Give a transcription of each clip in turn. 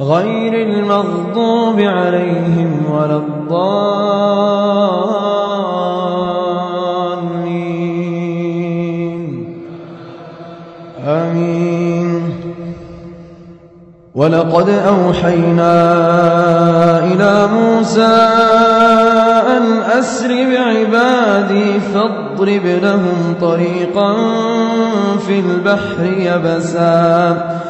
غير المغضوب عليهم ولا الضالين. آمين. ولقد أوحينا إلى موسى أن أسر بعبادي فاضرب لهم طريقا في البحر يبسا.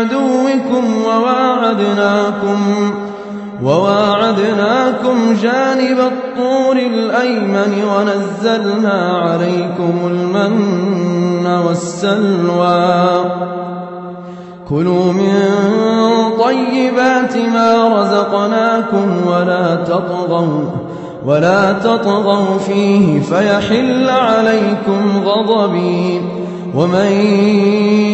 عدوكم وواعدناكم وواعدناكم جانب الطور الأيمن ونزلنا عليكم المن والسلوى. كلوا من طيبات ما رزقناكم ولا تطغوا ولا تطغوا فيه فيحل عليكم غضبي. ومن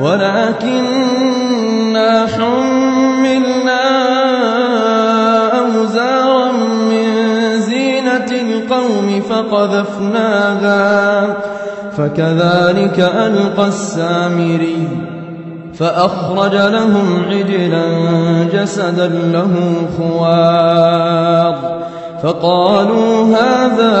ولكننا حملنا أوزارا من زينة القوم فقذفناها فكذلك ألقى السامري فأخرج لهم عجلا جسدا له خوار فقالوا هذا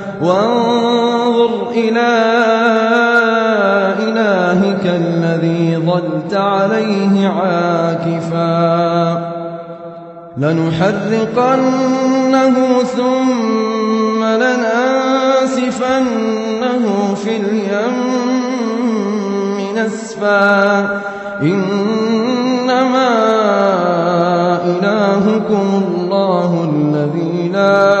وانظر إلى إلهك الذي ظلت عليه عاكفا لنحرقنه ثم لناسفنه في اليم نسفا إنما إلهكم الله الذي لا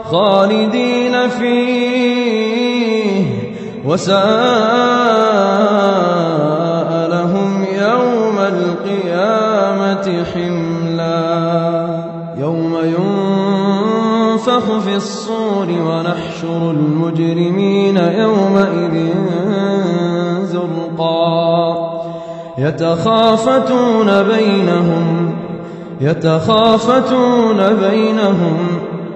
خالدين فيه. وساء لهم يوم القيامة حملا. يوم ينفخ في الصور ونحشر المجرمين يومئذ زرقا. يتخافتون بينهم يتخافتون بينهم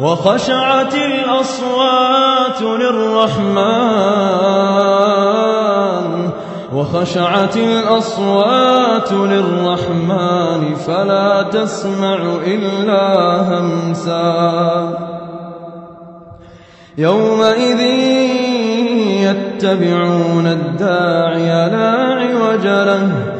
وخشعت الأصوات للرحمن وخشعت الأصوات للرحمن فلا تسمع إلا همسا. يومئذ يتبعون الداعي لا عوج له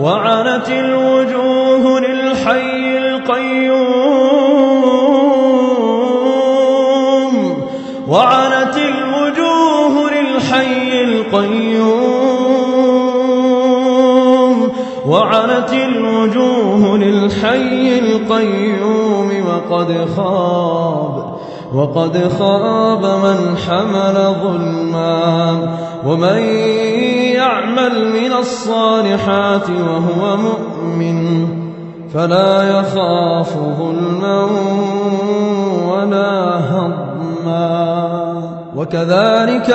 وعنت الوجوه للحي القيوم. وعنت الوجوه للحي القيوم. وعنت الوجوه للحي القيوم. وقد خاب وقد خاب من حمل ظلما. ومن يعمل من الصالحات وهو مؤمن فلا يخاف ظلما عزما وكذلك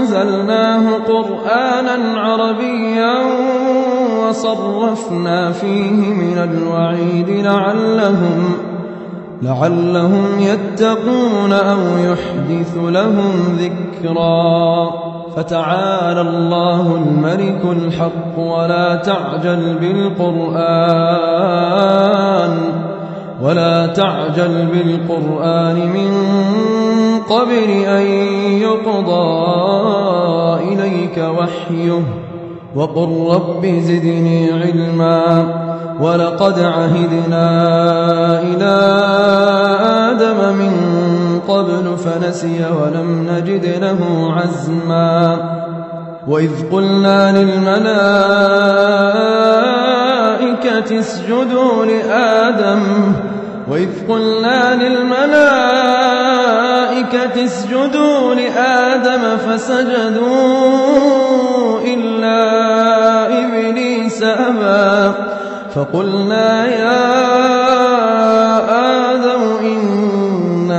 أنزلناه قرآنا عربيا وصرفنا فيه من الوعيد لعلهم لعلهم يتقون أو يحدث لهم ذكرا. فتعالى الله الملك الحق ولا تعجل بالقرآن ولا تعجل بالقرآن من قبل أن يقضى إليك وحيه وقل رب زدني علما ولقد عهدنا إلى آدم من قبل فنسي ولم نجد له عزما. وإذ قلنا للملائكة اسجدوا لآدم. وإذ قلنا للملائكة اسجدوا لآدم فسجدوا إلا إبليس أبى. فقلنا يا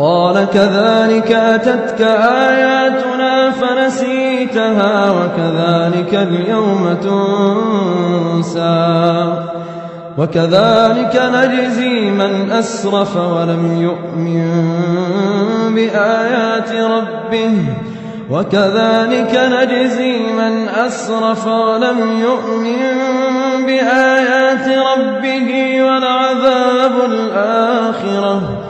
قال كذلك أتتك آياتنا فنسيتها وكذلك اليوم تنسى وكذلك نجزي من أسرف ولم يؤمن بآيات ربه وكذلك نجزي من أسرف ولم يؤمن بآيات ربه ولعذاب الآخرة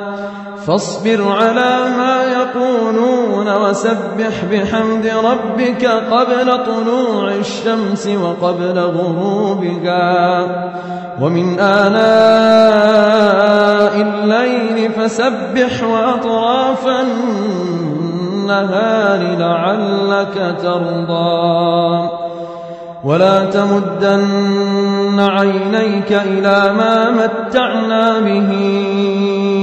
فاصبر على ما يقولون وسبح بحمد ربك قبل طلوع الشمس وقبل غروبها. ومن آناء الليل فسبح وأطراف النهار لعلك ترضى. ولا تمدن عينيك إلى ما متعنا به.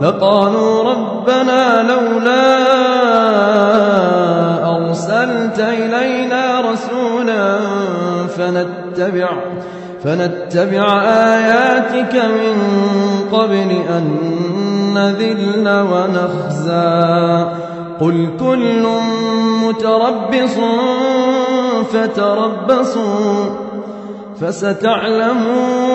لقالوا ربنا لولا أرسلت إلينا رسولا فنتبع فنتبع آياتك من قبل أن نذل ونخزى. قل كل متربص فتربصوا فستعلمون.